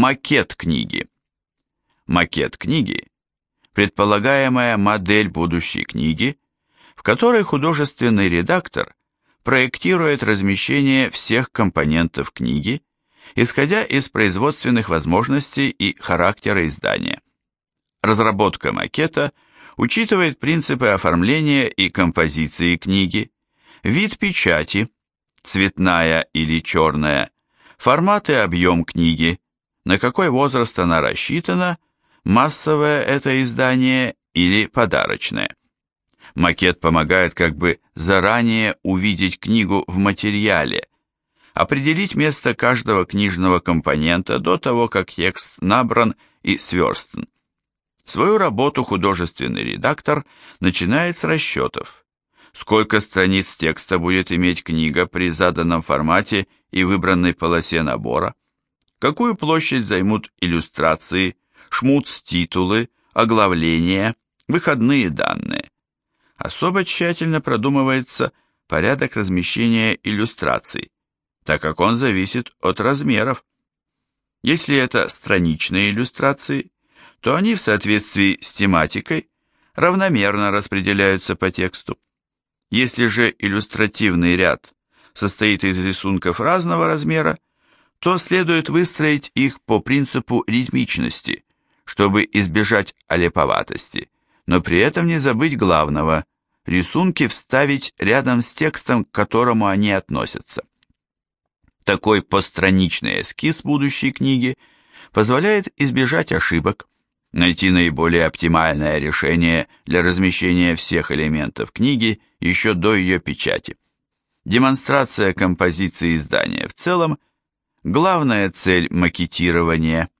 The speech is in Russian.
Макет книги. Макет книги – предполагаемая модель будущей книги, в которой художественный редактор проектирует размещение всех компонентов книги, исходя из производственных возможностей и характера издания. Разработка макета учитывает принципы оформления и композиции книги, вид печати, цветная или черная, формат и объем книги, на какой возраст она рассчитана, массовое это издание или подарочное. Макет помогает как бы заранее увидеть книгу в материале, определить место каждого книжного компонента до того, как текст набран и сверстан. Свою работу художественный редактор начинает с расчетов. Сколько страниц текста будет иметь книга при заданном формате и выбранной полосе набора? Какую площадь займут иллюстрации, шмуц-титулы, оглавления, выходные данные? Особо тщательно продумывается порядок размещения иллюстраций, так как он зависит от размеров. Если это страничные иллюстрации, то они в соответствии с тематикой равномерно распределяются по тексту. Если же иллюстративный ряд состоит из рисунков разного размера, то следует выстроить их по принципу ритмичности, чтобы избежать олеповатости, но при этом не забыть главного – рисунки вставить рядом с текстом, к которому они относятся. Такой постраничный эскиз будущей книги позволяет избежать ошибок, найти наиболее оптимальное решение для размещения всех элементов книги еще до ее печати. Демонстрация композиции издания в целом – главная цель макетирования –